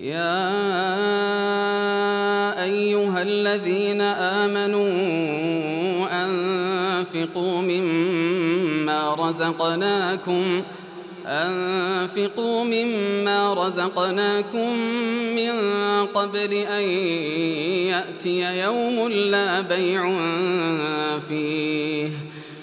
يا أيها الذين آمنوا أنفقوا مما رزقناكم أنفقوا مما رزقناكم من قبل أن يأتي يوم لا بيع فيه.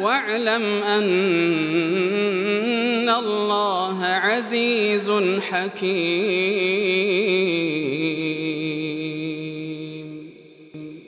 واعلم أن الله عزيز حكيم.